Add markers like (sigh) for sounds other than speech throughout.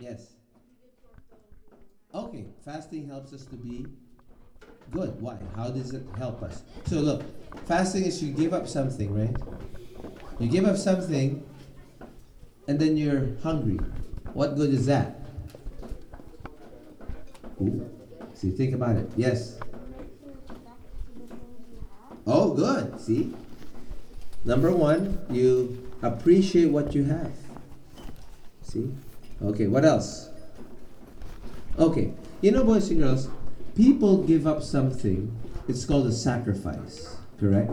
Yes. Okay, fasting helps us to be good. Why? How does it help us? So look, fasting is you give up something, right? You give up something and then you're hungry. What good is that? Ooh. See, think about it. Yes. Oh, good. See? Number one, you appreciate what you have. See? Okay, what else? Okay, you know, boys and girls, people give up something. It's called a sacrifice, correct?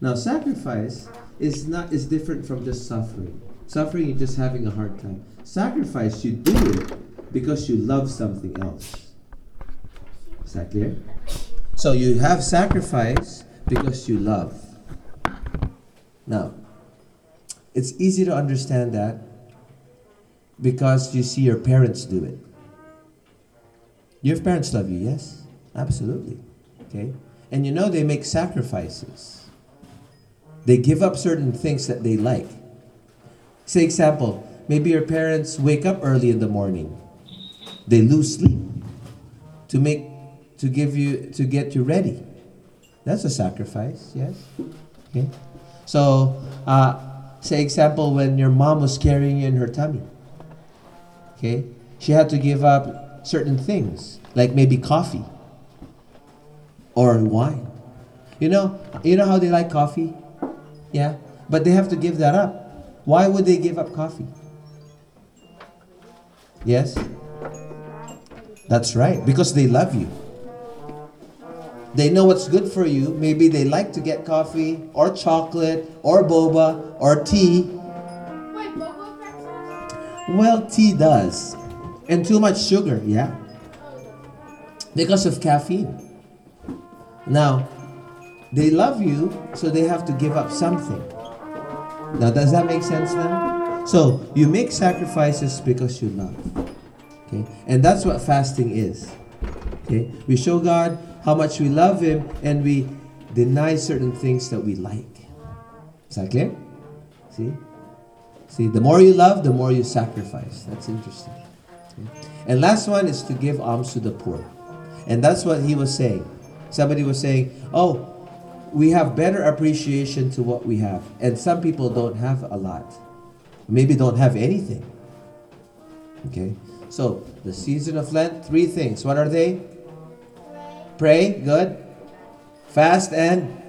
Now, sacrifice is not is different from just suffering. Suffering, you're just having a hard time. Sacrifice, you do it because you love something else. Is that clear? So you have sacrifice because you love. Now, it's easy to understand that because you see your parents do it. Your parents love you, yes? Absolutely. Okay? And you know they make sacrifices. They give up certain things that they like. Say example, maybe your parents wake up early in the morning. They lose sleep to make to give you to get you ready. That's a sacrifice, yes? Okay. So, uh, say example when your mom was carrying you in her tummy. Okay? She had to give up certain things, like maybe coffee or wine. You know, you know how they like coffee? Yeah? But they have to give that up. Why would they give up coffee? Yes? That's right, because they love you. They know what's good for you. Maybe they like to get coffee or chocolate or boba or tea. Well, tea does. And too much sugar, yeah? Because of caffeine. Now, they love you, so they have to give up something. Now, does that make sense then? So, you make sacrifices because you love. Okay? And that's what fasting is. Okay? We show God how much we love Him and we deny certain things that we like. Is that clear? See? See, the more you love, the more you sacrifice. That's interesting. Okay? And last one is to give alms to the poor. And that's what he was saying. Somebody was saying, oh, we have better appreciation to what we have. And some people don't have a lot. Maybe don't have anything. Okay? So, the season of Lent, three things. What are they? Pray, good. Fast and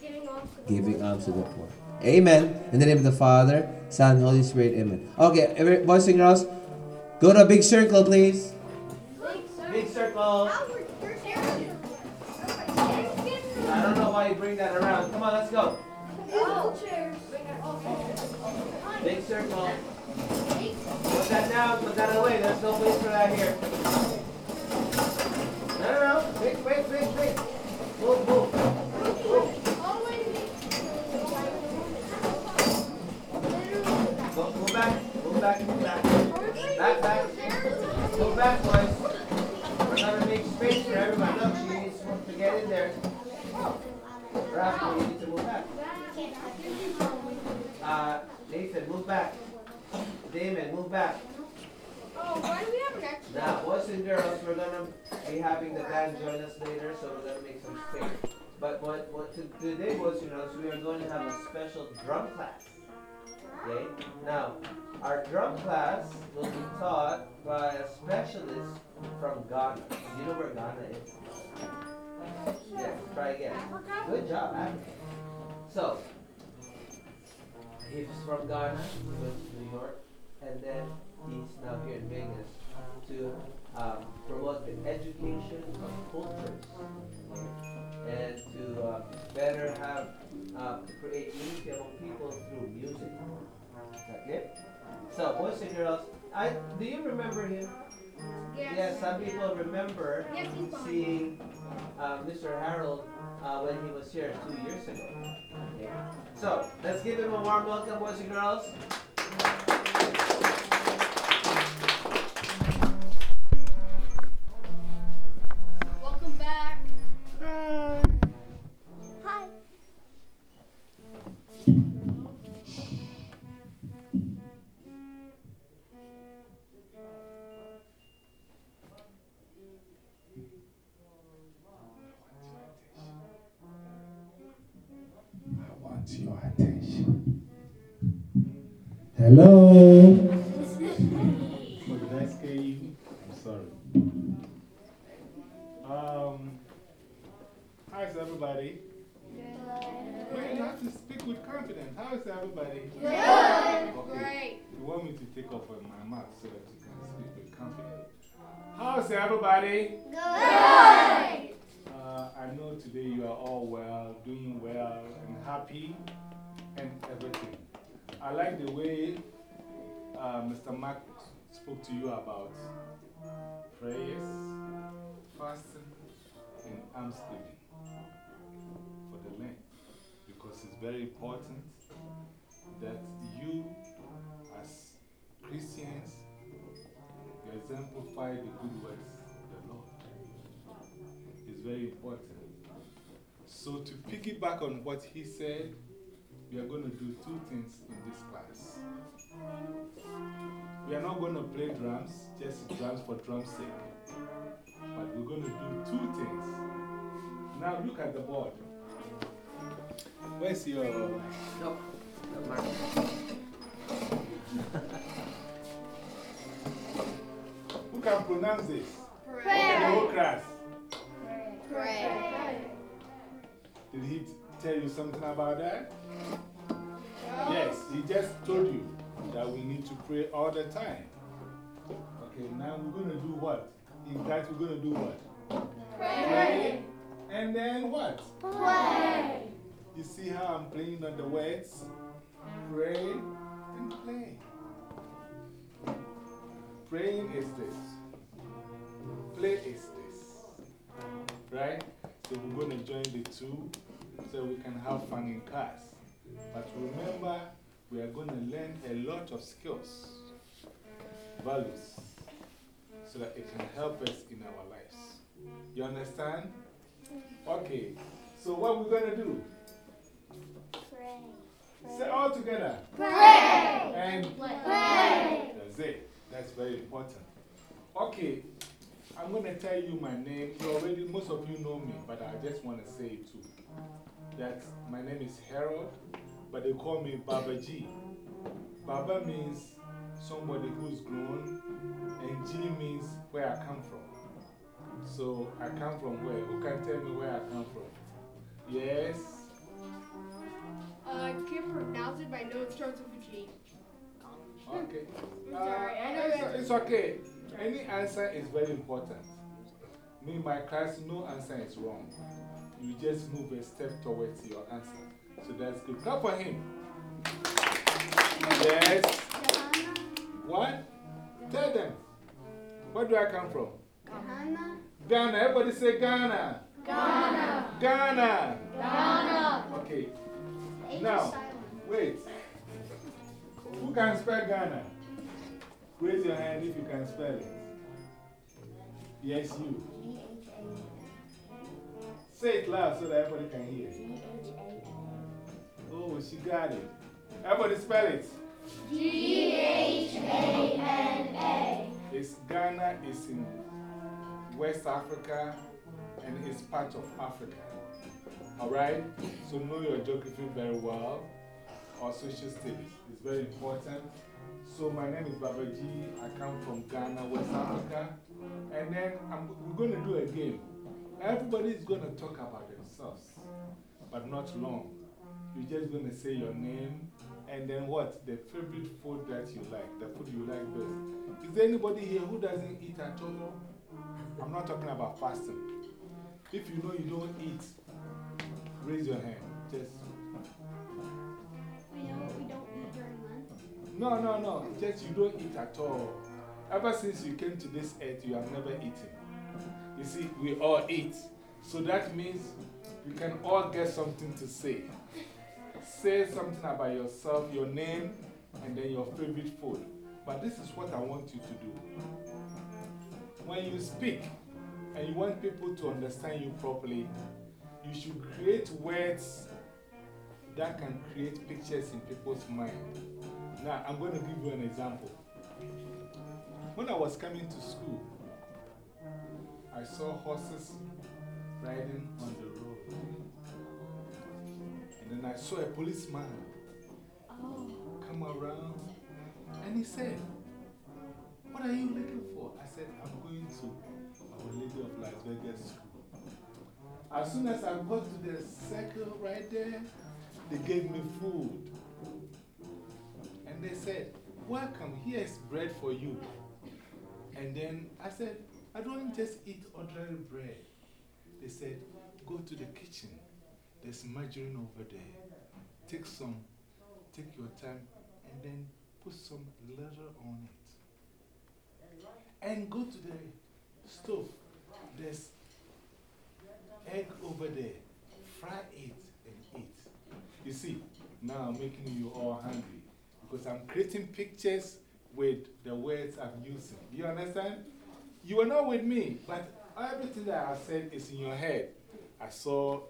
Giving off to giving alms to the poor. Amen. In the name of the Father, Son, Holy Spirit. Amen. Okay, every, boys and girls, go to a big circle, please. Big circle. Albert, you're. I don't know why you bring that around. Come on, let's go. Oh. Big circle. Put that down. Put that away. There's no place for that here. No, no, no. Wait, wait, wait, wait. Move, move. All the way to Go, go back. Move back. Back. Back. Go back, boys. We're gonna make space for everyone. Look, she needs to get in there. Raph, you need to move back. Uh, Nathan, move back. Damon, move back. Oh, why do we have an extra? Now, boys and girls, we're gonna be having the band join us later, so we're gonna make some space. But what, what to, today, boys and girls, we are going to have a special drum class. Okay? Now, our drum class will be taught by a specialist from Ghana. Do you know where Ghana is? Yes, try again. Good job, Africa. So, he's from Ghana, he went to New York, and then he's now here in Vegas to um, promote the education of cultures and to uh, better have uh, create unity among people through music. That? So, boys and girls, I do you remember him? Yes, some people remember Yes, seeing uh, Mr. Harold uh, when he was here two years ago. Okay. So let's give him a warm welcome, boys and girls. Hello? What did I scare you? I'm sorry. Um, how's everybody? Good. You have to speak with confidence. How is everybody? Good. Okay. Great. You want me to take off my mask so that you can speak with confidence. How's everybody? Good. Uh, Mr. Mark spoke to you about prayers, fasting, and almsgiving for the Lent. Because it's very important that you, as Christians, exemplify the good works of the Lord It's very important. So, to piggyback on what he said, we are going to do two things in this class. We are not going to play drums, just drums for drum's sake. But we're going to do two things. Now, look at the board. Where's your. No. (laughs) Who can pronounce this? The whole class. Pray. Did he tell you something about that? Yes, he just told you that we need to pray all the time. Okay, now we're going to do what? In fact, we're going to do what? Pray. And then what? Play. You see how I'm playing on the words? Pray and play. Praying is this, play is this. Right? So we're going to join the two so we can have fun in class. But remember, we are going to learn a lot of skills, values, so that it can help us in our lives. You understand? Okay, so what we're going to do? Pray. Say all together. Pray. And Pray. that's it. That's very important. Okay, I'm going to tell you my name. You already, most of you know me, but I just want to say it too. That my name is Harold, but they call me Baba G. Baba means somebody who's grown, and G means where I come from. So I come from where? Who can tell me where I come from? Yes? Uh, I can't pronounce it, but I know it starts with a G. Okay. (laughs) I'm sorry, I know it's, it's okay. Any answer is very important. Me, my class, no answer is wrong. You just move a step towards your answer. So that's good. Clap for him. Yes. What? Tell them. Where do I come from? Ghana. Ghana. Everybody say Ghana. Ghana. Ghana. Ghana. Okay. Now, wait. Who can spell Ghana? Raise your hand if you can spell it. Yes, you. Say it loud so that everybody can hear. Oh, she got it. Everybody spell it. G-H-A-N-A. It's Ghana is in West Africa and it's part of Africa. Alright? So know your geography very well or social studies. It's very important. So my name is Baba I come from Ghana, West Africa. And then I'm, we're going to do a game. Everybody is going to talk about themselves, but not long. You're just going to say your name and then what? The favorite food that you like, the food you like best. Is there anybody here who doesn't eat at all? I'm not talking about fasting. If you know you don't eat, raise your hand. Just. We know what we don't eat during Lent. No, no, no. Just you don't eat at all. Ever since you came to this earth, you have never eaten. You see, we all eat. So that means you can all get something to say. Say something about yourself, your name, and then your favorite food. But this is what I want you to do. When you speak and you want people to understand you properly, you should create words that can create pictures in people's mind. Now, I'm going to give you an example. When I was coming to school, I saw horses riding on the road. And then I saw a policeman oh. come around and he said, What are you looking for? I said, I'm going to Our Lady of Las Vegas school. As soon as I got to the circle right there, they gave me food. And they said, Welcome, here's bread for you. And then I said, I don't just eat ordinary bread. They said, Go to the kitchen. There's margarine over there. Take some, take your time, and then put some leather on it. And go to the stove. There's egg over there. Fry it and eat. You see, now I'm making you all hungry because I'm creating pictures with the words I'm using. Do you understand? You were not with me, but everything that I said is in your head. I saw,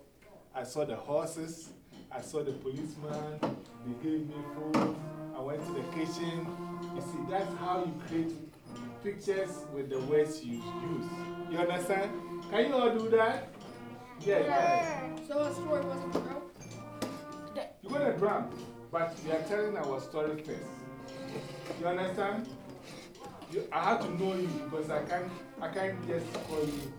I saw the horses, I saw the policeman, they gave me food, I went to the kitchen. You see, that's how you create pictures with the words you use. You understand? Can you all do that? Yeah, yeah. So a story wasn't true? You're going to drum, but we are telling our story first. You understand? You, I have to know you because I can't, I can't just call you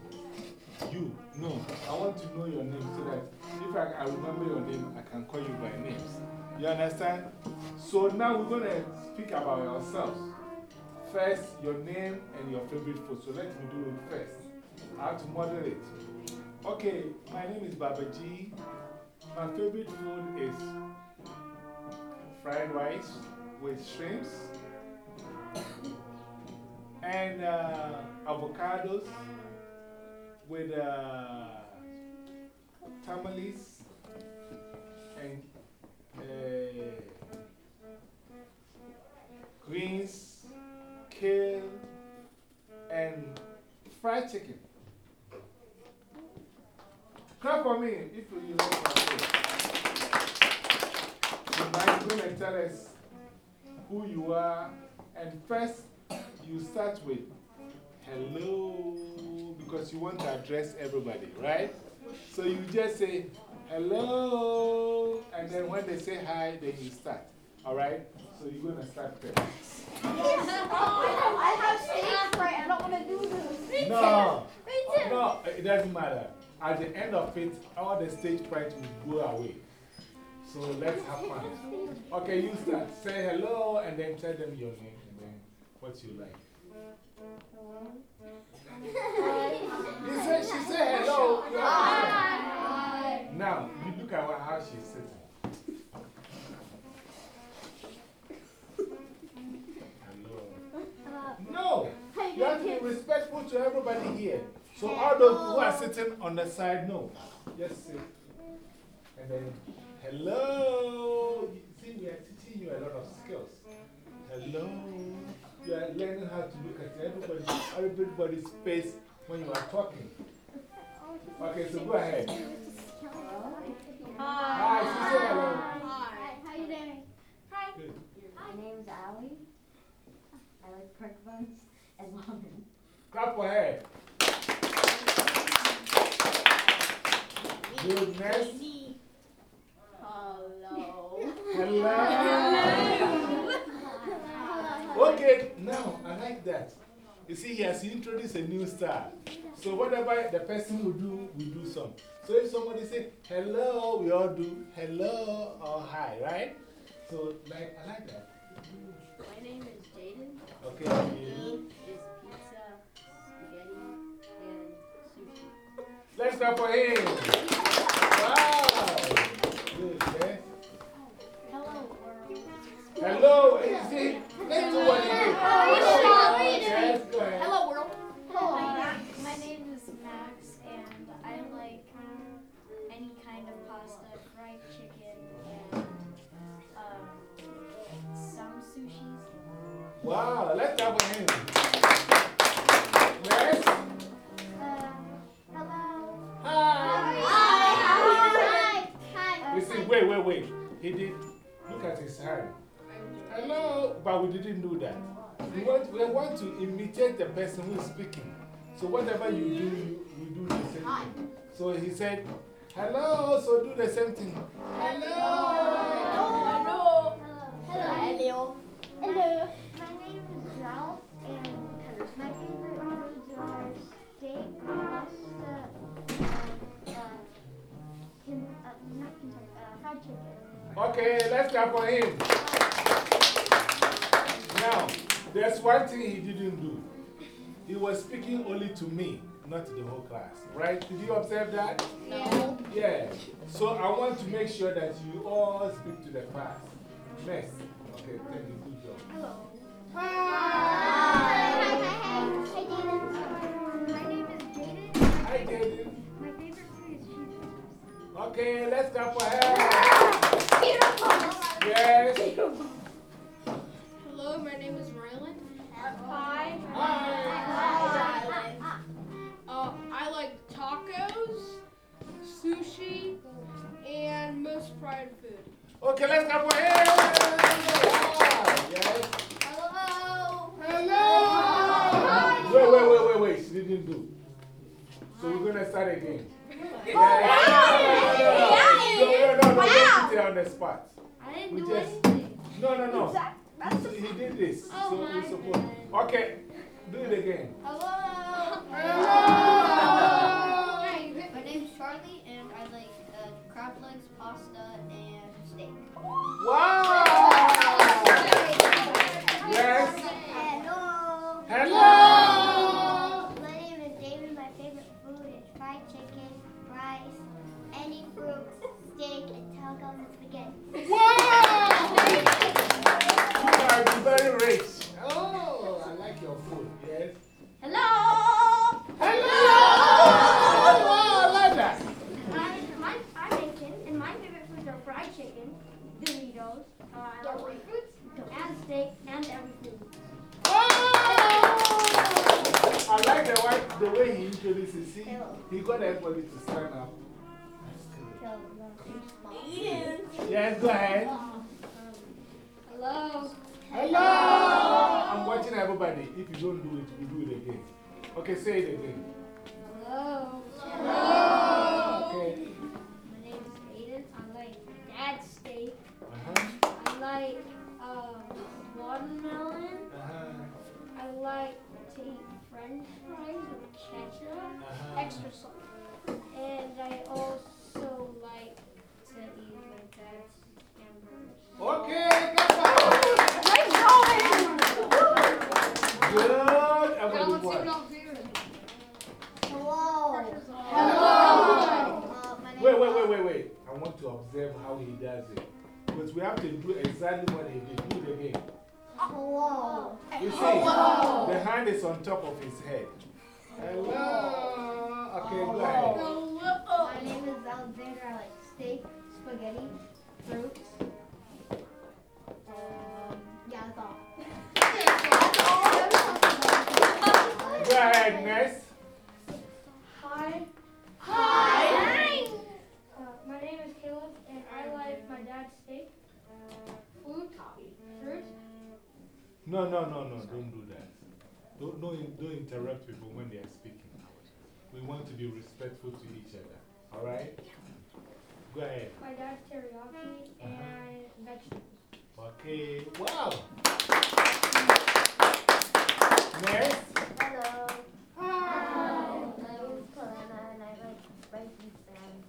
you. No, I want to know your name so that if I, I remember your name, I can call you by names. You understand? So now we're going to speak about ourselves. First, your name and your favorite food. So let me do it first. I have to moderate. Okay, my name is Baba G. My favorite food is fried rice with shrimps and uh, avocados with uh, tamales and uh, greens, kale, and fried chicken. Clap for me if you food. So you're going to tell us who you are. And first, you start with hello because you want to address everybody, right? So you just say hello, and then when they say hi, then you start. All right? So you're going to start first. I have stage fright. I don't want to do this. No, no, it doesn't matter. At the end of it, all the stage fright will go away. So let's have fun. Okay, you start. Say hello and then tell them your name what you like. (laughs) You said, she said hello. You have to say. Now, you look at what- how she's sitting. Hello. No, uh, you have to be respectful to everybody here. So, all those who are sitting on the side, no. Just sit. And then, hello. You See, we are teaching you a lot of skills. Hello. You are learning how to look at everybody, everybody's face when you are talking. Okay, so go ahead. Hi, she said hello. Hi. How you doing? Hi. Good. My name's Allie. I like pork buns (laughs) and ramen. Clap for her. Good, next. Hello. Hello. Okay, now I like that. You see, he has introduced a new style. So, whatever the person will do, we do some. So, if somebody say hello, we all do hello or hi, right? So, like, I like that. My name is Jaden. Okay, you. is pizza, spaghetti, and sushi. Let's clap for him. Wow. Good, man. Hello, world. Hello, you see, let's do one again. shall we? Yes, go ahead. Hello, world. Hello, my name is Max, and I like any kind of pasta, fried chicken, and um, some sushis. Wow, let's clap for him. Yes? hello. Hi. Hi. Listen, wait, wait, wait. He did, look at his hand. Hello, but we didn't do that. We want, we want to imitate the person who is speaking. So whatever you do, you, you do the same thing. So he said, hello, so do the same thing. Hello. Hello. Hello. Hello. Hello. hello. My, name is Ralph, and my favorite foods are steak, pasta, and uh, uh, not uh, fried chicken. Okay, let's clap for him. Now, there's one thing he didn't do. He was speaking only to me, not to the whole class. Right? Did you observe that? No. Yeah. So I want to make sure that you all speak to the class. Next. Okay, thank you. Good job. Hello. Hi. Hi, David. My name is Jaden. Hi, Jaden. My favorite food is cheeseburgers. Okay, let's clap for her. Beautiful. Yes. And most fried food. Okay, let's clap for him. Yes. Hello. Hello. Wait, wait, wait, wait, wait. She didn't do. So we're going to start again. Yeah. No, no, no, no. Don't put it on the spot. I didn't We do just- anything. No, no, no. That's He, he did this. Oh so my supposed. Okay, do it again. Hello. Hello. My name's Charlie, and I like uh, crab legs, pasta, and steak. Wow. Yes. Hello. Hello. My name is David. My favorite food is fried chicken, rice, any fruits, steak, and tacos and spaghetti. Wow. See, he got everybody to stand up. Yes, go ahead. Hello. Hello. I'm watching everybody. If you don't do it, we do it again. Okay, say it again. Hello. Okay. My name is Aiden. I like dad's steak. Uh-huh. I like um, watermelon. Uh-huh. I like to eat french fries with ketchup, Uh-huh. extra salt. And I also like to eat my dad's hamburgers. Okay, come Good. Now Everybody let's see what watch. I'm doing. Hello. Uh, my name Wait, wait, wait, wait, wait. I want to observe how he does it. Because we have to do exactly what he did. Do it again. Hello. You see, the hand is on top of his head. Hello. Okay, go ahead. My name is Alexander. I like steak, spaghetti, fruits. Um, yeah, that's all. Go ahead, next. Hi. Hi. Uh, my name is Caleb, and I like my dad's steak, food, fruit. No, no, no, no, don't do that. Don't, don't, don't interrupt people when they are speaking. We want to be respectful to each other. All right? Go ahead. My dad's teriyaki and vegetables. Okay. Wow. Next. Hello. Hi. My name is Kalena, and I like spicy salmon.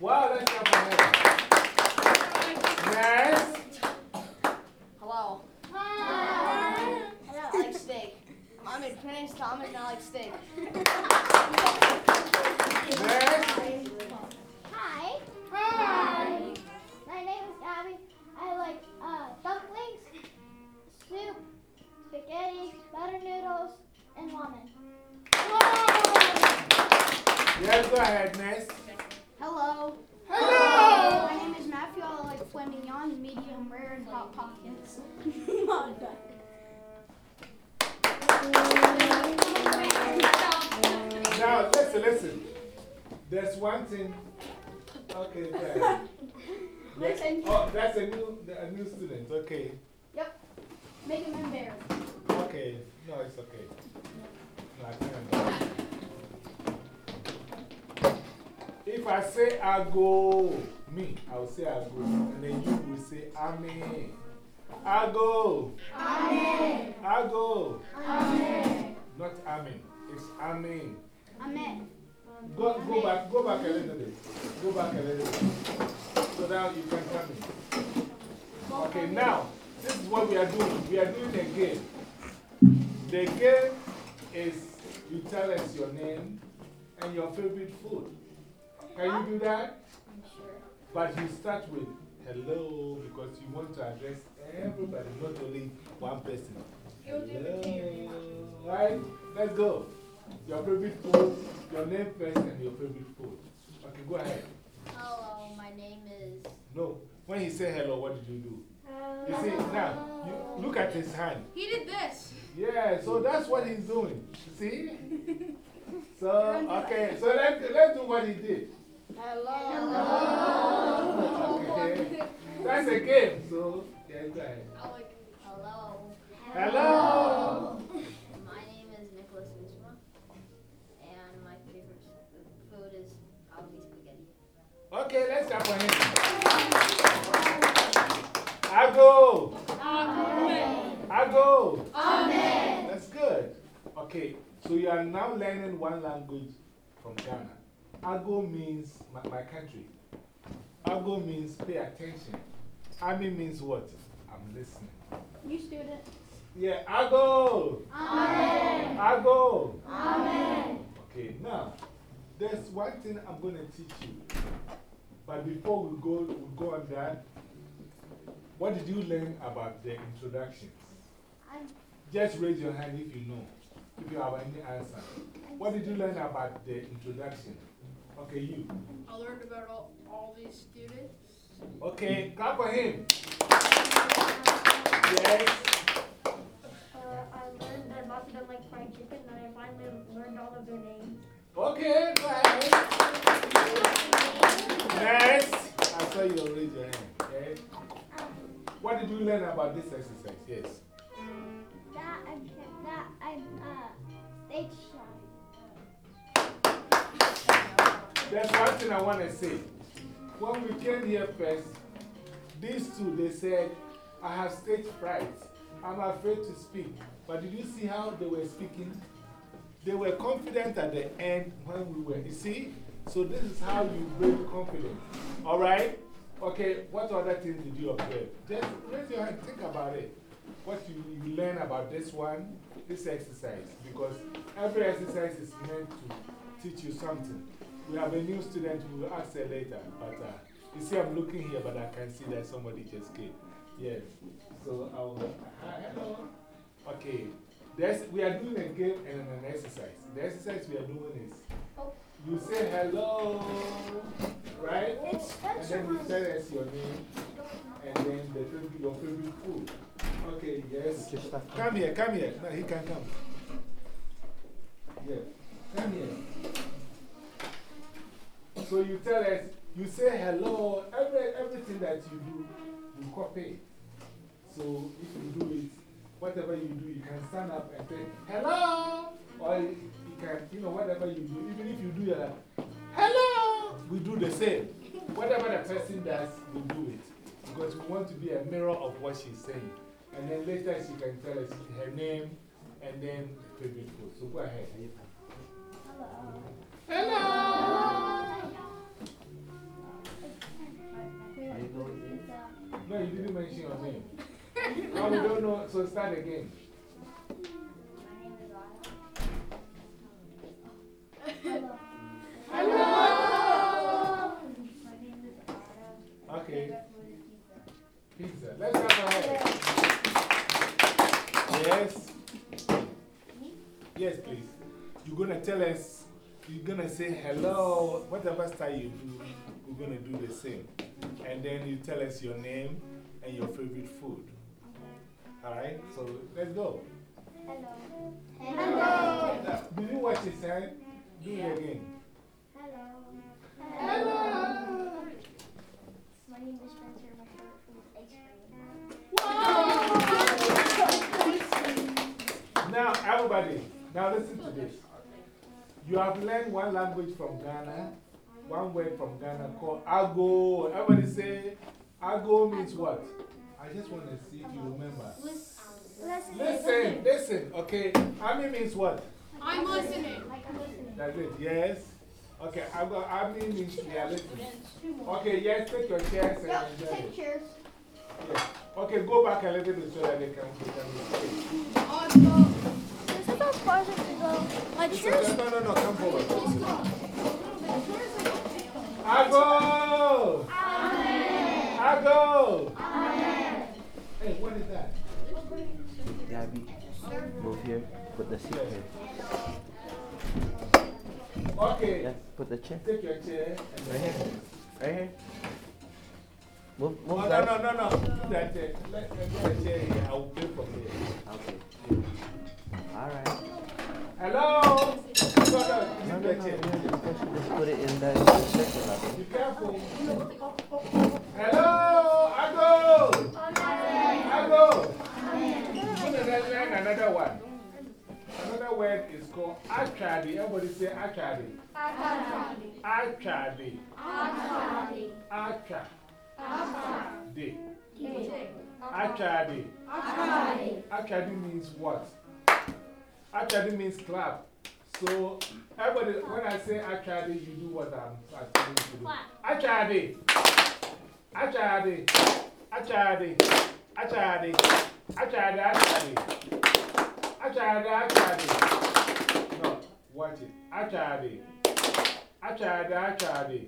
Wow, let's clap for her. Next. Hello. Hi. I like steak. I'm in Penance Thomas, and I like (laughs) student. Yep. Make him embarrassed. Okay. No, it's okay. No, I can't. If I say I go, me, I will say I go. And then you will say Amen. I go. Amen. I go. Amen. Not Amen. It's Amen. Amen. Go, go back, go back a little bit. Go back a little bit. So now you can come in. Okay, now, this is what we are doing. We are doing a game. The game is you tell us your name and your favorite food. Can you do that? Sure. But you start with hello because you want to address everybody, not only one person. You'll do the team. Hello. Right? Let's go. Your favorite food, your name first, and your favorite food. Okay, go ahead. Oh, hello, my name is. No. When he said hello, what did you do? You see, uh, now, you look at his hand. He did this. Yeah, so that's what he's doing. See? (laughs) So, okay, so let's, let's do what he did. Hello. Okay. That's a game, so, yeah, go ahead. I like Hello. Hello. Okay, so you are now learning one language from Ghana. Ago means my, my country. Ago means pay attention. Ami means what? I'm listening. You student. Yeah, Ago. Amen. Ago. Amen. Okay, now, there's one thing I'm going to teach you. But before we go, we go on that, what did you learn about the introductions? Just raise your hand if you know, if you have any answer. What did you learn about the introduction? Okay, you. I learned about all, all these students. Okay, clap for him. Yes. Uh, I learned that Bossy don't like fried chicken, and I finally learned all of their names. Okay, go ahead. Next. I saw you raise your hand. Okay. What did you learn about this exercise? Yes. That I'm, that I'm, uh. There's one thing I want to say. When we came here first, these two, they said, I have stage fright. I'm afraid to speak. But did you see how they were speaking? They were confident at the end when we were. You see? So, this is how you build confidence. All right? Okay, what other things did you observe? Just raise your hand, think about it. What you, you learn about this one, this exercise. Because every exercise is meant to teach you something. We have a new student, we will ask her later. But uh, you see, I'm looking here, but I can see that somebody just came. Yes. So, I'll. Hello. Okay. There's, we are doing a game and an exercise. The exercise we are doing is you say hello, right? And then you tell us your name and then the, your favorite food. Okay, yes. Come here, come here. No, he can come. Yeah, come here. So you tell us, you say hello, every, everything that you do, you copy. So if you do it, whatever you do, you can stand up and say, hello! Or you can, you know, whatever you do, even if you do your, hello! We do the same. Whatever the person does, we do it. Because we want to be a mirror of what she's saying. And then later she can tell us her name and then favorite food. So go ahead. Hello! Hello. No, you didn't mention your name. No, we don't know, so start again. My name is Anna. Hello! My name is Anna. Okay, pizza. Let's go. Yes? Yes, please. You're going to tell us, you're going to say hello, whatever style you do, we're going to do the same. And then you tell us your name and your favorite food. Alright? So let's go. Hello. Hello! Did you watch his hand? Do it again. Hello. Hello! My name is Spencer. My favorite food is ice cream. Now, everybody, now listen to this. You have learned one language from Ghana, one word from Ghana called Ago. Everybody say, Ago means what? I just want to see if you remember. Listen. Listen, listen, okay. Ami means what? I'm listening. Like I'm listening. That's it, yes. Okay, I've got, I mean, means we are listening. Okay, yes, take your chairs and enjoy it. Cheers. Yes. Okay, go back a little bit so that they can, they can far as I can go. My It's No, no, no, come forward. I go! I go! Hey, what is that? Gabby, move here. Put the seat here. Okay, Yes, put the chair. take your chair. Right here. Right here. Move, Oh, move no, that. no, no, no. Do that chair. Let, let chair here. I will pay from here. Okay. All right. Hello? No, no, No, just put it in of it. Be careful. Hello? I go! I go! Another one. Another word is called achadi. Everybody say achadi. Achadi. Achadi. Achadi. Achadi. Achadi means what? Achadi means clap. So, everybody, when I say achadi, you do what I'm asking you to do. Achadi. Achadi. Achadi. Achadi. Achadi. Achadi. Achadi. Achadi. No, watch it. Achadi. Achadi. Achadi.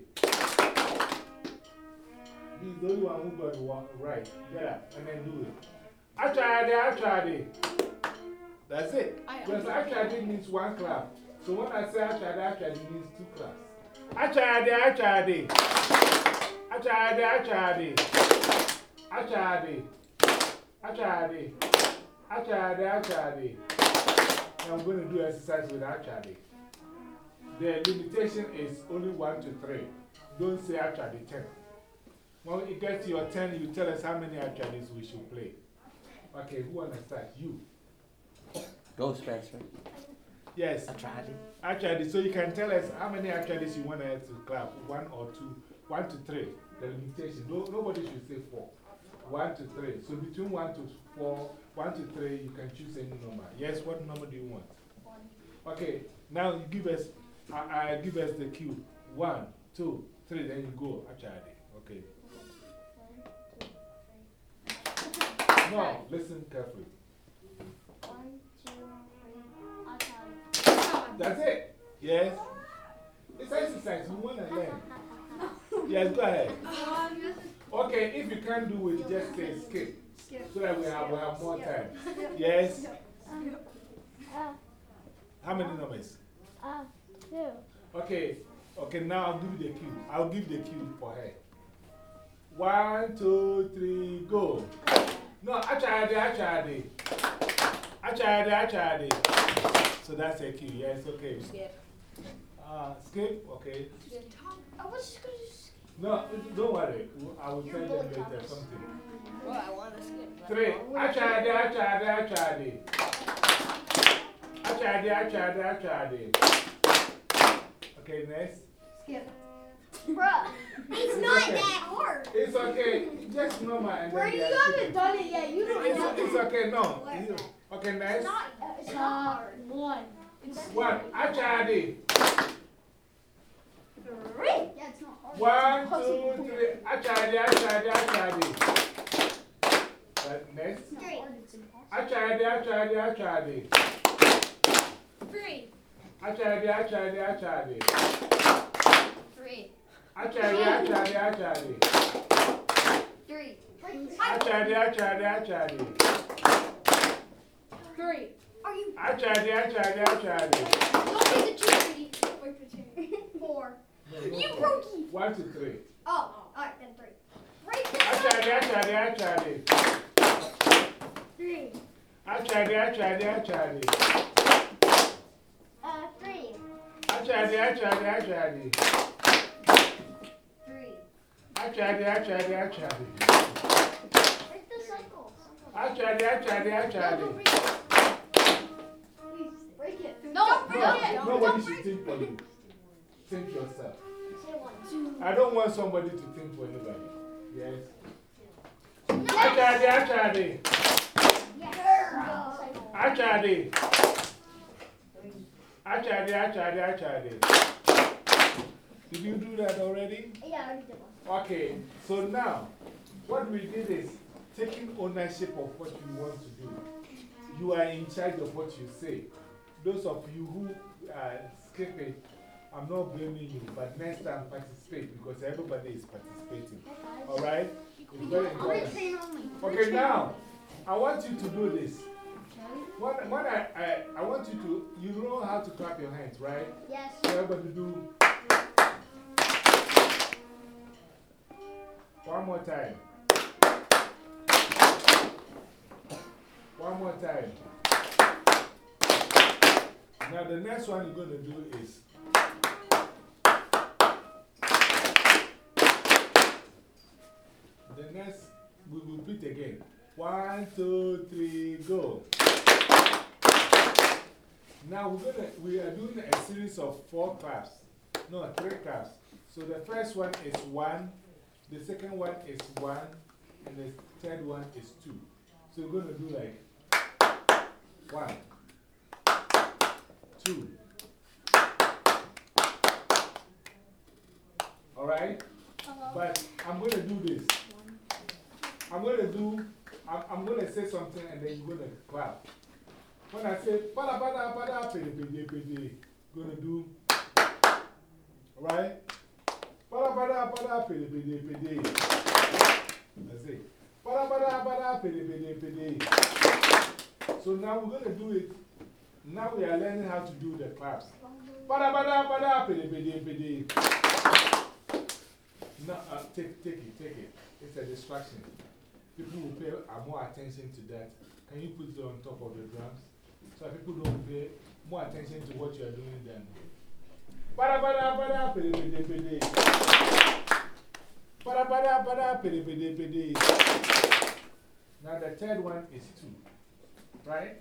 He's the only one who got it right. Get up and then do it. Achadi. Achadi. That's it. Because Achadi means one clap. So when I say actually, actually means two claps. Actually, actually. Actually, actually. Actually. Actually. Actually, actually. I'm going to do exercise with actually. The limitation is only 1 to 3. Don't say actually 10. When it gets to your 10, you tell us how many Achadis we should play. Okay, who wants to start? You. Go, Spencer. Yes. I tried it. Actually, so you can tell us how many actually you want us to clap. One or two, one to three. The limitation. No, nobody should say four. One to three. So between one to four, one to three, you can choose any number. Yes, what number do you want? One. Okay, now you give us, I, I give us the cue. One, two, three, then you go. Actually, okay. No, listen carefully. One, two, three. That's it. Yes. It's exercise. We want to learn. Yes, go ahead. Okay, if you can't do it, just say skip. So that we have, we have more time. Yes. How many numbers? uh, two. Okay. Okay, now I'll give you the cue. I'll give the cue for her. One, two, three, go. No, I tried it, I tried it. I tried it, I Achade, achade. So that's a key. Yeah, it's okay. Skip. Uh, skip? Okay. To. I was just going to skip. No, don't worry. I will Your tell you later tops. something. Well, I want to skip. Three. I tried it, I tried it, I tried it. I tried it, I tried it, I tried it. Okay, next. Skip. Bruh, (laughs) it's not okay. that hard. It's okay. Just normal. And Where you haven't done it yet. You don't it's, know. It's okay. No. Okay, next. It's not, uh, it's not hard. One. One. I I it. Three. That's not hard. One, two, three. I tried it, I tried it, I tried it. But next. Three. I tried it, I tried it, I tried it. Three. I tried it, I tried it, I tried it. Three. I tried it, I tried it, I tried it. Three. I tried it, I tried it, I tried it. Three. Are you? I tried it. I tried it. I tried it. Don't say the two, Brady. Wait for two. Four. You broke it. One, two, three. Oh, all right, then three. Right I tried it. I tried it. I tried it. Three. I tried it. I tried it. I tried it. Uh, three. I tried it. I tried it. I tried it. Three. I tried it. I tried it. I tried it. Where's the cycle? I tried it. I tried it. I tried it. Please, break it. No, don't break No, it. nobody should think for you. Think yourself. Say one, two. I don't want somebody to think for anybody. Yes. Achade, achade. Yes. Achade. Achade, achade, achade. Did you do that already? Yeah, I already did one. Okay, so now, what we did is taking ownership of what you want to do. You are in charge of what you say. Those of you who uh, skip it, I'm not blaming you, but next time participate because everybody is participating. Very important. Okay, now, I want you to do this. When, when I, I, I want you to, you know how to clap your hands, right? Yes. So everybody do. One more time. One more time. Now the next one you're going to do is. The next, we will repeat again. One, two, three, go. Now we're gonna, we are doing a series of four claps. No, three claps. So the first one is one, the second one is one, and the third one is two. So we're gonna do like one, two. Alright? But I'm gonna do this. I'm gonna do, I'm, I'm gonna say something and then you're gonna clap. When I say, pada pada pada, pede pede pede, gonna do, alright? Pada pada pada, pede pede pede. That's it. Pada pada pada, pede pede pede. So now we're gonna do it. Now we are learning how to do the claps. Pada pada pada, pede pede pede. No, uh, take, take it, take it. It's a distraction. People will pay uh, more attention to that. Can you put it on top of the drums? So people don't pay more attention to what you are doing then. Para para para pede pede pede. Para para para pede pede pede. Now the third one is two. Right?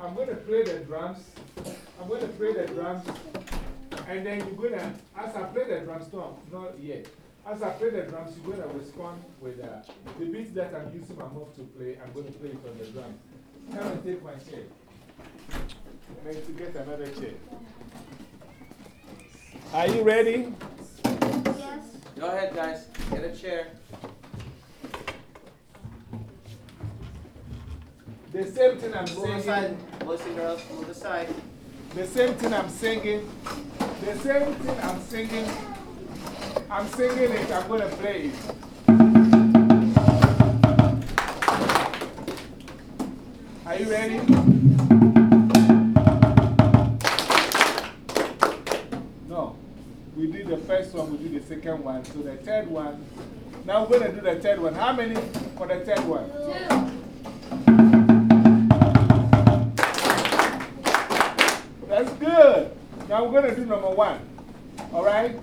I'm going to play the drums. I'm going to play the drums. And then you're going to, as I play the drums, no, not yet. As I play the drums, you're going to respond with uh, the beats that I'm using my mouth to play. I'm going to play it on the drums. Come and take my chair. And then to get another chair. Are you ready? Yes. Go ahead, guys. Get a chair. The same thing I'm Move saying. aside. Boys and girls, move aside. The same thing I'm singing, the same thing I'm singing, I'm singing it, I'm going to play it. Are you ready? No. We did the first one, we did the second one, so the third one. Now we're going to do the third one. How many for the third one? That's we're going to do number one. All right?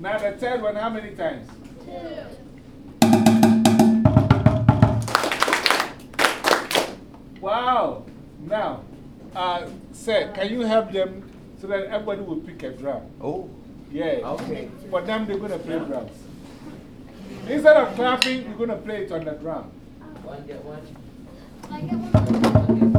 Now the third one, how many times? Two. Wow. Now, uh, sir, can you help them so that everybody will pick a drum? Oh, Yeah. okay. For them, they're going to play drums. Instead of clapping, you're going to play it on the drum. One, get one. One. One, get one. One,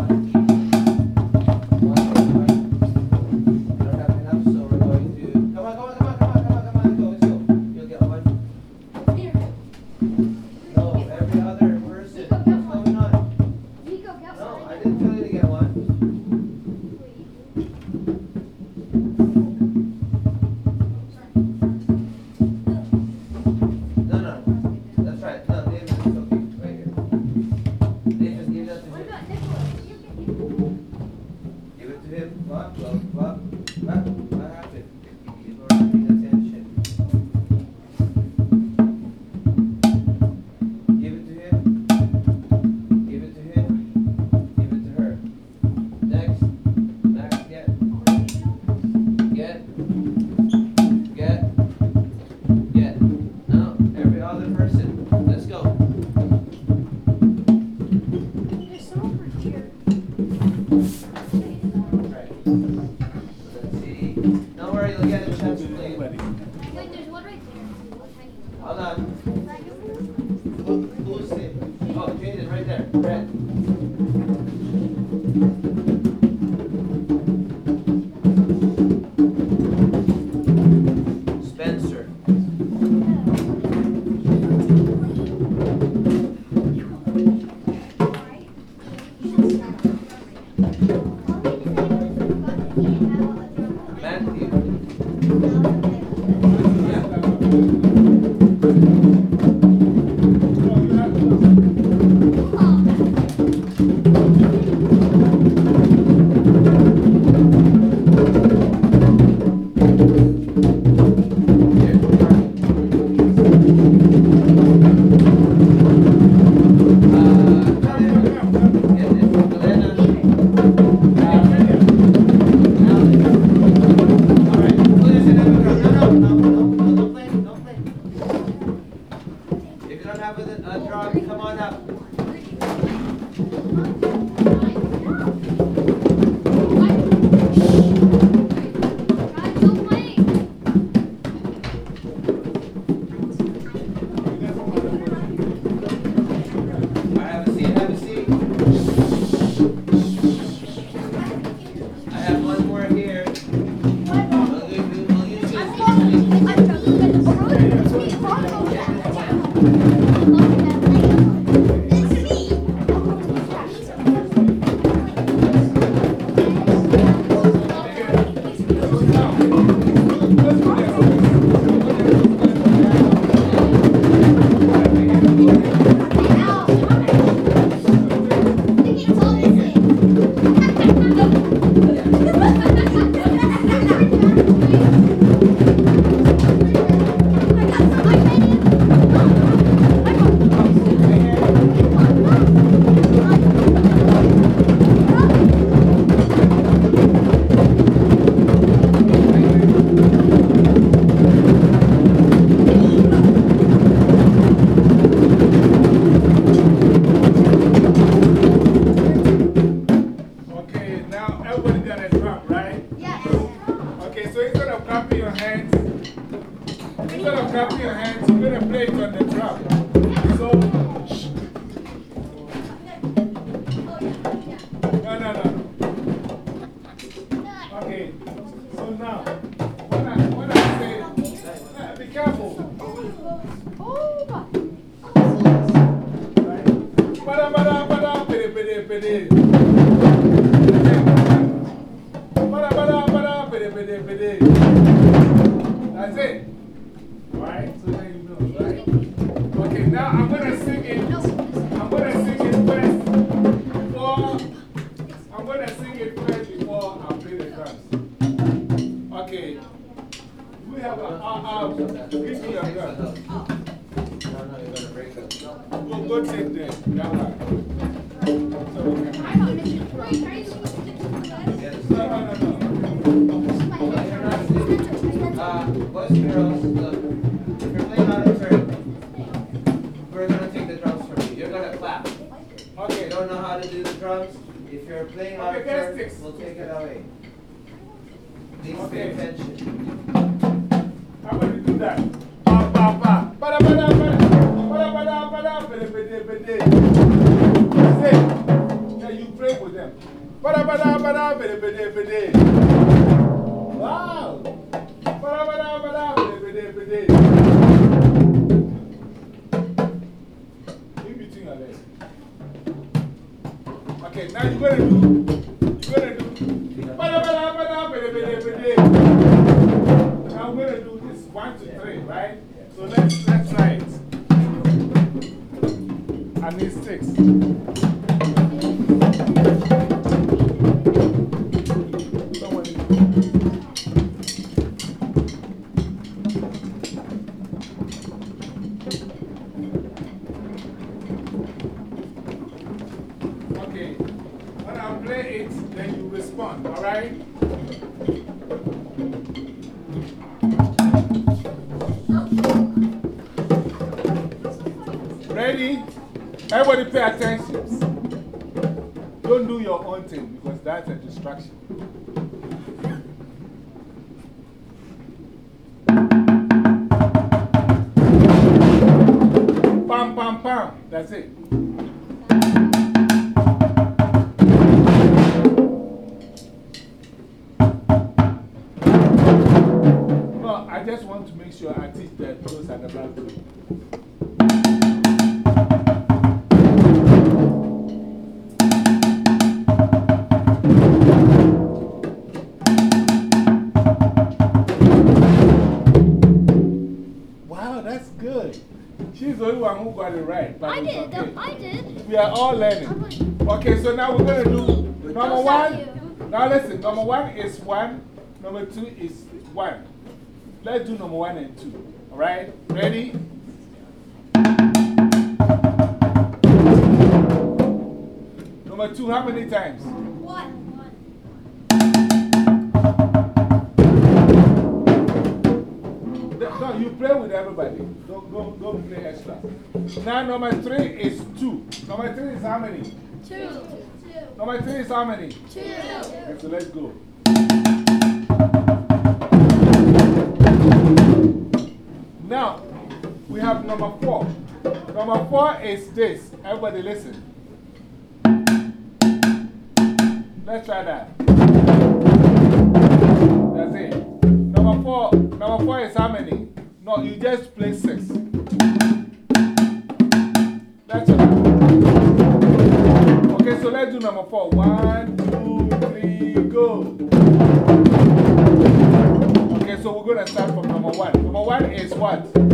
Oba! Pará, pará, pará, pere, pere, pere. Everybody pay attention. Don't do your own thing because that's a distraction. Pam, pam, pam. That's it. Okay, so now we're going to do number one. Now listen, number one is one, number two is one. Let's do number one and two. All right? Ready? Number two, how many times? One. No, you play with everybody. Don't, don't, don't play extra. Now, number three is two. Number three is how many? Two. Number three is how many? Two. Okay, so let's go. Now, we have number four. Number four is this. Everybody listen. Let's try that. That's it. Number four, number four is how many? No, you just play six. That's it. Okay, so let's do number four. One, two, three, go. Okay, so we're to start from number one. Number one is what?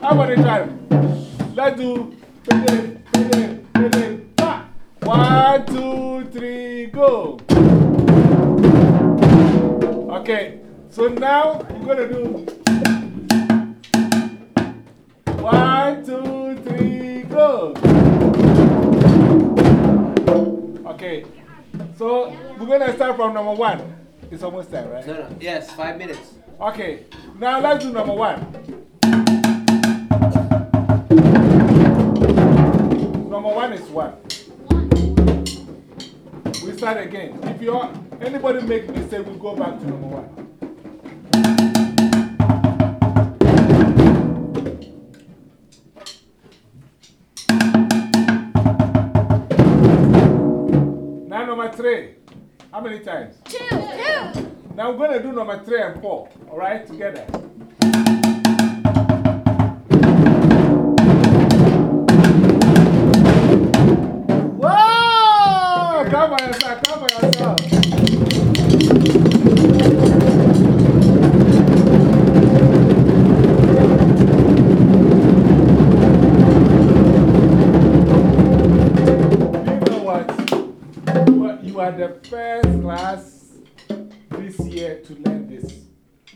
How about the time? Let's do. biddim, biddim, ah! One, two, three, go. Okay, so now you're gonna do. One, two, three, go. Okay, so we're gonna start from number one. It's almost time, right? No, no. Yes, five minutes. Okay, now let's do number one. Number one is what? We start again. If you are, anybody make mistake, we go back to number one. Now number three. How many times? Two. Two. Now we're going to do number three and four, all right, together. Whoa! Come on yourself, come on yourself. You are the first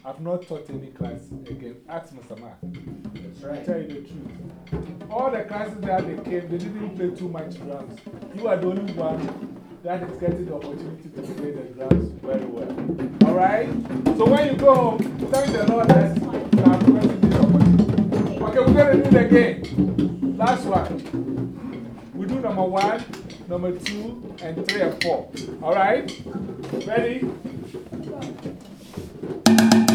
I've not taught any class again. Ask Mr. Mark. That's I right. tell you the truth. All the classes that they came, they didn't play too much drums. You are the only one that is getting the opportunity to play the drums very well. Alright? So when you go home, thank the Lord that you have gotten this opportunity. Okay, we're going to do it again. Last one. We do number one, number two, and three and four. Alright? Ready? You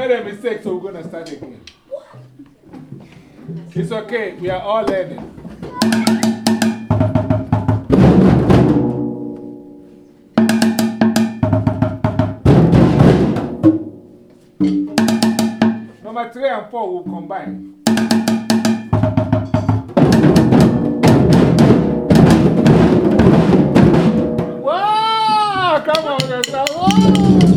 made a mistake, so we're going to start again. It's okay, we are all learning. Number three and four will combine. Wow! Come on, Mr. Whoa!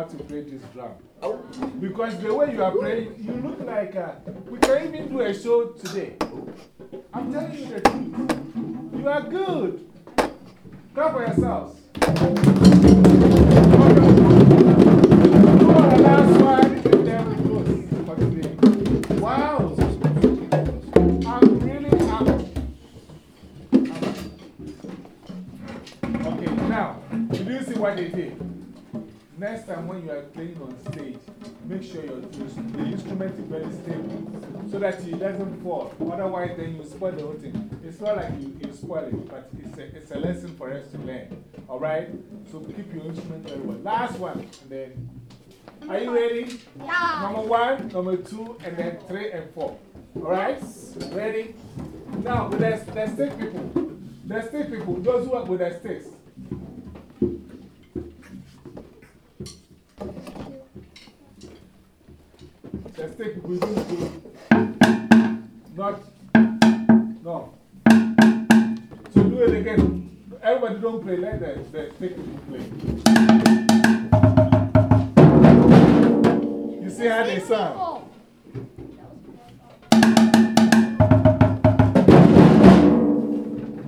How to play this drum. Oh. Because the way you are playing, you look like we can even do a show today. I'm telling you the truth. You are good. Clap for yourselves. Go on the last one, and then we close for today. Wow. I'm really happy. Okay, now, did you see what they did? Next time when you are playing on stage, make sure your, the instrument is very stable so that it doesn't fall. Otherwise, then you spoil the whole thing. It's not like you, you spoil it, but it's a, it's a lesson for us to learn. Alright? So keep your instrument very well. Last one, and then. Are you ready? Yeah. Number one, number two, and then three and four. Alright? Ready? Now, with the, the stick people, the stick people, those who are with the sticks. The you don't. Not. No. So do it again. Everybody don't play, like that. the stick people play. You see how they sound?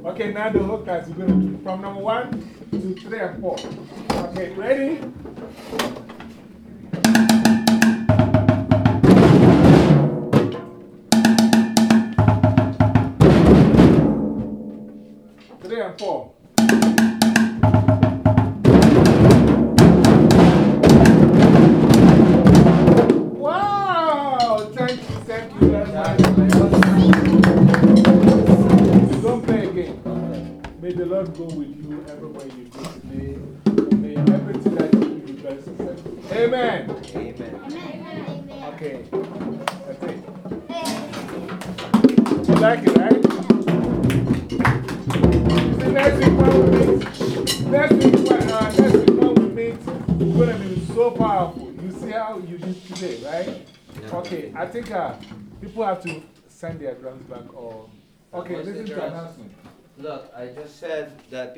Okay, now the hookers we're going to do from number one to three and four.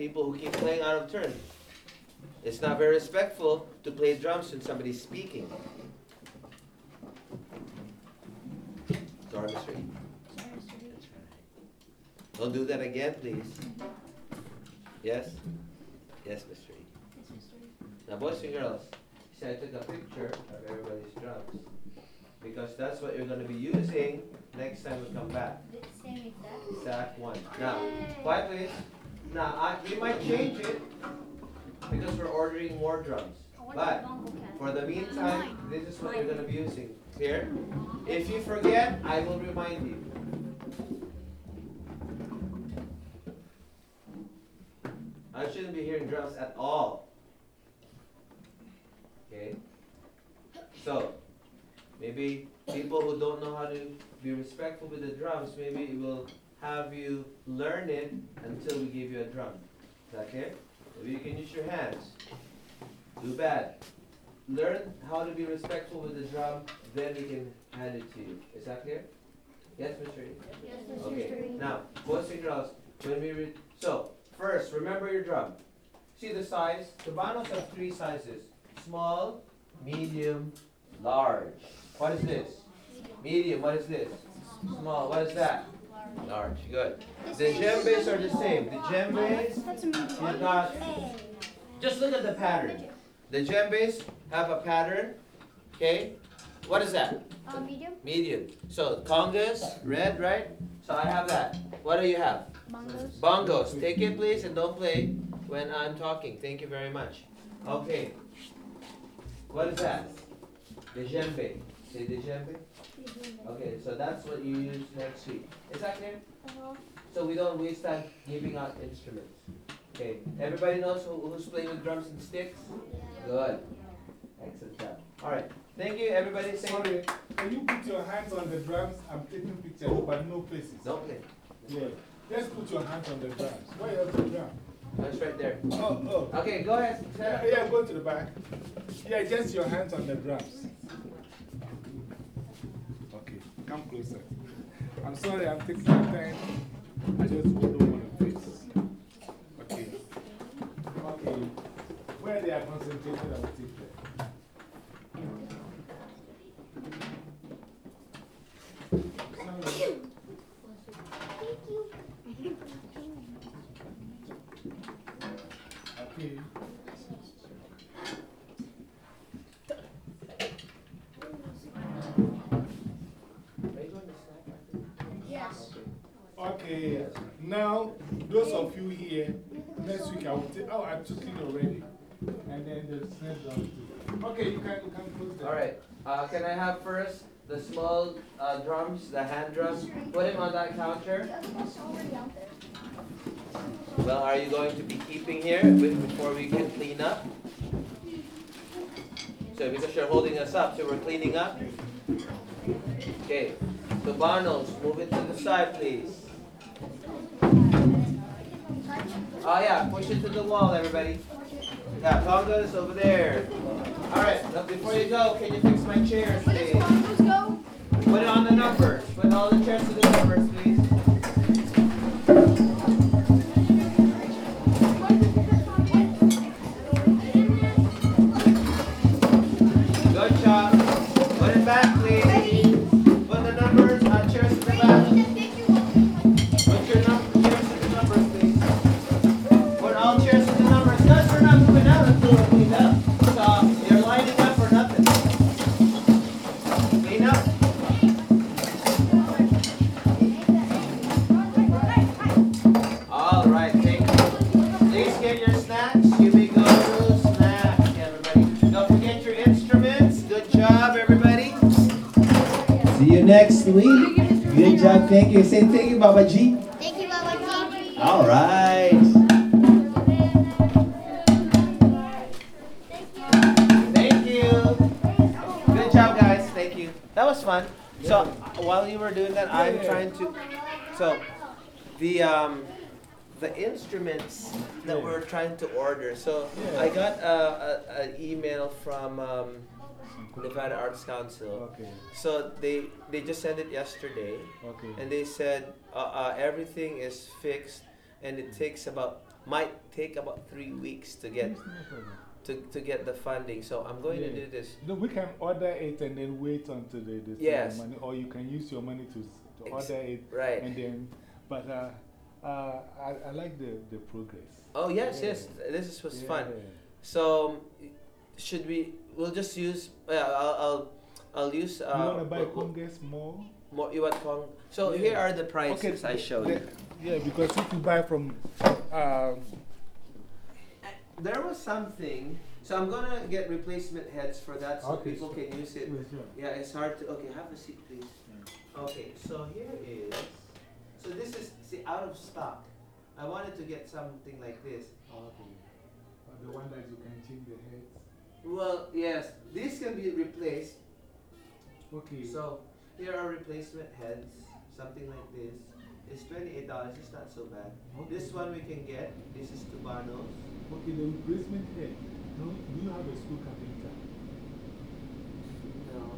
People who keep playing out of turn, it's not very respectful to play drums when somebody's speaking. Sorry, Mr. That's right. Don't do that again, please. Yes? Yes, Mr. E. Now, boys and girls, see, I took a picture of everybody's drums. Because that's what you're going to be using next time we come back. Exact one. Now, quiet please. Now, I, we might change it because we're ordering more drums. But for the meantime, this is what you're going to be using. Here. If you forget, I will remind you. I shouldn't be hearing drums at all. Okay? So, maybe people who don't know how to be respectful with the drums, maybe we'll have you learn it until we give you a drum. Is that okay? Maybe you can use your hands. Do bad. learn how to be respectful with the drum, then we can hand it to you. Is that clear? Yes, Mr. Yes, Okay, now, boys and girls, when we read, so, first, remember your drum. See the size? The vinyls have three sizes, small, medium, large. What is this? Medium, what is this? Small, what is that? Large, good. The djembes are the same. The djembes, That's a medium. you've got, just look at the pattern. The djembes have a pattern, okay? What is that? Uh, medium. Medium. So congas, red, right? So I have that. What do you have? Bongos. Bongos. Take it please and don't play when I'm talking. Thank you very much. Okay. What is that? The djembe. Say the djembe. Okay, so that's what you use next week. Is that clear? Uh-huh. So we don't waste time giving out instruments. Okay, everybody knows who, who's playing with drums and sticks? Good. Excellent job. Alright, thank you everybody. Say Sorry, can you put your hands on the drums? I'm taking pictures, but no places. Don't play. Yeah. Just put your hands on the drums. Where is the drum? That's right there. Oh, oh. Okay, go ahead. Yeah, yeah, go to the back. Yeah, just your hands on the drums. Come closer. I'm sorry, I'm taking my time. I just don't want to face. Okay. Okay. Where they are concentrated, I will take them. Sorry. Okay. Are you going to snack after? Yes. Okay, now, those of you here, next week I will take, oh, I took it already. And then the snare drum too. Okay, you can, you can close that. Alright, uh, can I have first the small uh, the drums? Put him on that counter. Well, are you going to be keeping here before we can clean up? So, because you're holding us up, so we're cleaning up? Okay, so Barnos, move it to the side, please. Oh yeah, push it to the wall, everybody. Yeah, congas over there. Alright, now before you go, can you fix my chairs, please? Put it on the numbers. Put all the chairs to the numbers, please. Good job. Put it back, please. Next week. Good job. Thank you. Say thank you, Baba G. Thank you, Baba G. All right. Thank you. Good job, guys. Thank you. That was fun. So while you were doing that, I'm trying to. So the um, the instruments that we're trying to order. So I got a, a, an email from um, Nevada Arts Council. Okay, So they they just sent it yesterday, okay. and they said uh, uh, everything is fixed, and it takes about might take about three weeks to get to, to get the funding. So I'm going to do this. No, we can order it and then wait until they send Yes. money, or you can use your money to, to Ex- order it. Right. And then, but uh, uh, I, I like the, the progress. Oh yes, Yeah. yes. This is- was fun. So should we? We'll just use. Yeah, I'll I'll, I'll use. Uh, you want to buy wh- wh- congas more? more. You want Kong? So Yeah. here are the prices I showed you. Yeah, because if you buy from. Um, There was something. So I'm gonna get replacement heads for that, so Okay, people sure. can use it. Yeah, it's hard to. Okay, have a seat, please. Okay, so here is. So this is see out of stock. I wanted to get something like this. okay. Or the one that you can change the heads. Well, yes, this can be replaced. Okay. So here are replacement heads, something like this. It's twenty-eight dollars. It's not so bad. okay. This one we can get. This is Tubanos. Okay, the replacement head. No, do you have a school carpenter?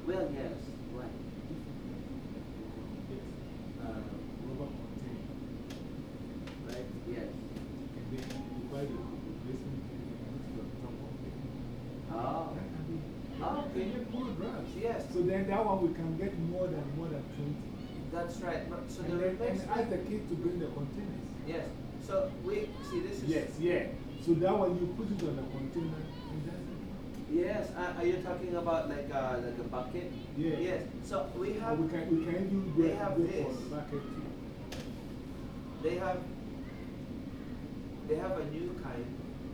Well, yes. Why? Yes. Uh, rubber container. Right? Yes. And then you buy the replacement container and put it on top of it. Oh. That can be. Oh, that okay. can get more drums. Yes. So then that one we can get more than more than 20. That's right. But- So and, the then, and ask the kid to bring the containers. Yes. So we see this is. Yes, yeah. So that one you put it on a container and that's it. Yes. Uh, are you talking about like a like a bucket? Yeah. Yes. So we have we can, we can even go, they have this. bucket too. they have they have a new kind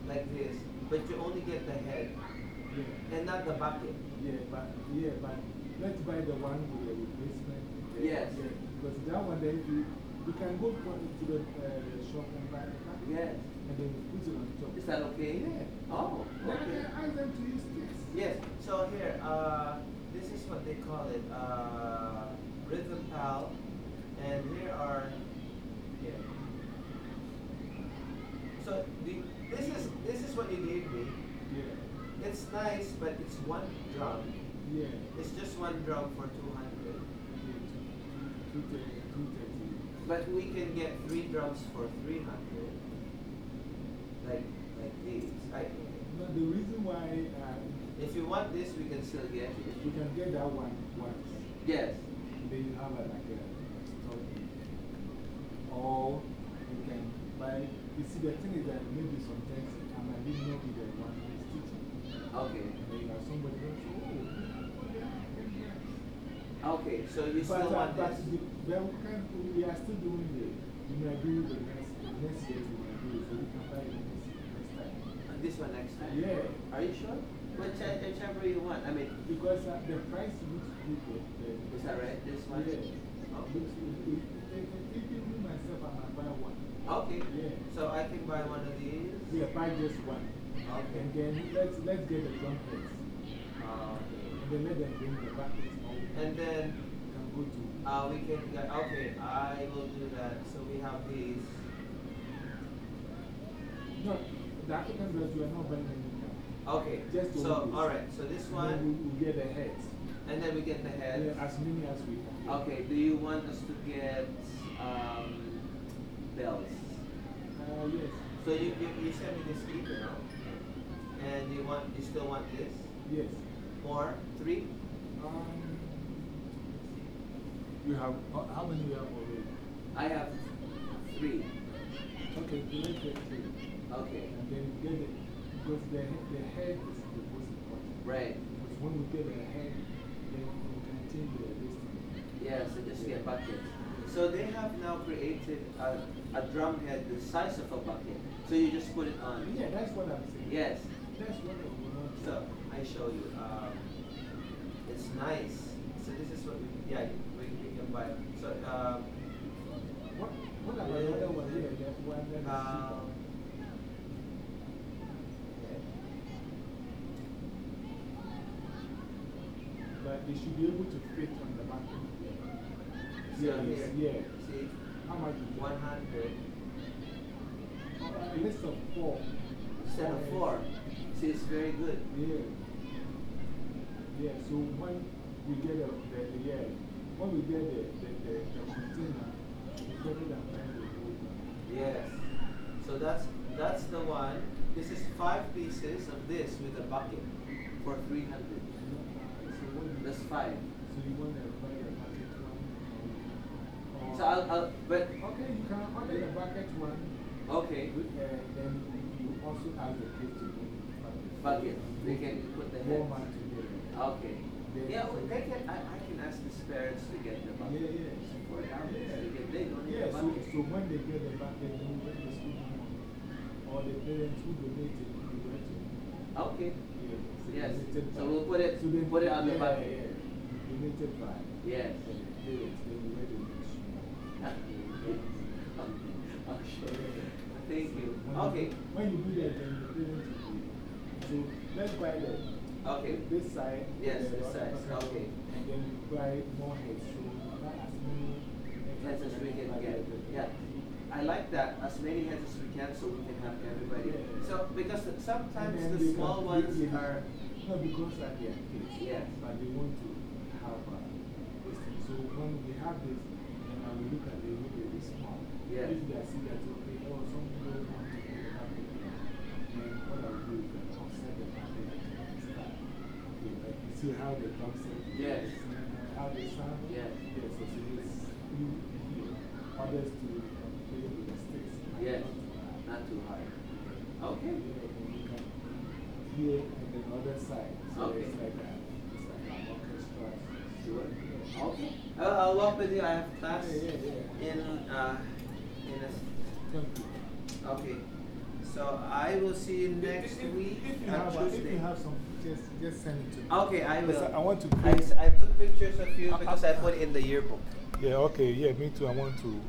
like this, but you only get the head Yeah. and not the bucket. Yeah, but yeah, but let's buy the one with the replacement. Yes. Yeah, because that one then you, you can go to the, uh, the shop and buy the bucket. Yes. And then you put it on top. Is that okay? Yeah. Oh. Then Okay. ask them to use this. Yes. So here, uh, this is what they call it, uh, Rhythm Pal, and here are here. So the, this is this is what you gave me. Yeah. It's nice, but it's one drum. Yeah. It's just one drum for two hundred. Yeah, two, two, thirty, two thirty. But we can get three drums for three hundred. Like like these. I, No, the reason why uh, if you want this, we can still get it. we can get that one once. Yes. Then you have a, like a. Or you can buy. You see, the thing is that maybe sometimes I might not be the one who is teaching. Okay. And then you have somebody else. Oh, yeah, yeah, yeah. Okay. So you But, still uh, want but this? but we, can, we are still doing the. We might do the next, the next year. We might do it. So we can buy it next, next time. Uh, This one next time? Yeah. Are you sure? Which, whichever you want. I mean, Because uh, the price looks good. The, is that right? This one? Yeah. Oh. Looks good. Myself, I might buy one. Okay. Yeah. So I can buy one of these? Yeah, buy just one. Okay. And then let's, let's get the drum heads. Uh, okay. And then let them bring the buckets. And then can go to. uh, we can get, okay, I will do that. So we have these. No, the African dress, you are not buying now. Okay. Just so, alright. So this then one, we, we get the heads. and then we get the head. Yeah, as many as we can. Okay. Do you want us to get um, bells? Uh, yes. So you, you, you sent me this email, and you want you still want this? Yes. More? Three? Um, you have, how many you have already? I have three. Okay, so let's get three. Okay. And then get it, because the, he- the head is the most important. Right. Because when we get the head, then we can change the. Yeah, so just get buckets. So they have now created a, a drum head the size of a bucket. So you just put it on. Yeah, that's what I'm saying. Yes. That's what I want. So I show you. Um, it's nice. So this is what we, yeah, we, we can buy. So, um, What, what about the other one here? That one that is um. But they should be able to fit on the bucket. so Yeah, here, yeah. see, How much is it? 100 A list of four. instead of four. See, it's very good. Yeah. Yeah, so when we get the, the, the yeah, when we get the, the, the, the container, it's better than buying the whole one. Yes. So that's that's the one. This is five pieces of this with a bucket for 300. You know, uh, so That's five. so you want to buy the bucket one? So I'll, I'll but okay, you can order the bucket one. okay, With, uh, then you also ask the kids to the bucket. bucket. They can put the head. Together. Okay. Yeah, well, they can. I, I can ask the parents to get the bucket. yeah. Yeah. They get they don't need Yeah, so, bucket. so when they get the bucket, then we bring the school home. Or the parents who donated, we write to. Okay. Yeah, so Yes. So we'll put it so then- put it on the yeah, bucket. Yeah, donated by Yes. the parents, then we write the next. Sure. Thank you. When Okay. When you do that, then the parents will pay. So let's the, Okay. this side. Yes, this side, okay. And then you buy more heads, so buy as many Heads as we can get. Yeah. I like that. As many heads as we can so we can have everybody. Yeah. So, because sometimes the small ones they- are. No, because of their kids. Yes. But they want to have uh, this thing. So when we have this, and I will look at it, look at it small. Yeah. If they see that, okay, oh, some people don't want to have it. And what I will do is that I'll set them up there and start. Okay, like you see how the drum set? Yes. How they sound? Yes. Yes, so see this, you hear others to play with the sticks. Yes. Not too hard. Okay. Here and then the other side. So Okay. it's like a, it's like an orchestra. Sure. Okay. I'll, I'll walk with you. I have class Yeah, yeah, yeah. in, uh, in a, Thank you. okay. So I will see you next If- if- week If you on have, a- if Tuesday. you have some, just, just send it to me. Okay, I will. I want to I, create. I took pictures of you because I put it in the yearbook. Yeah, okay, yeah, me too. I want to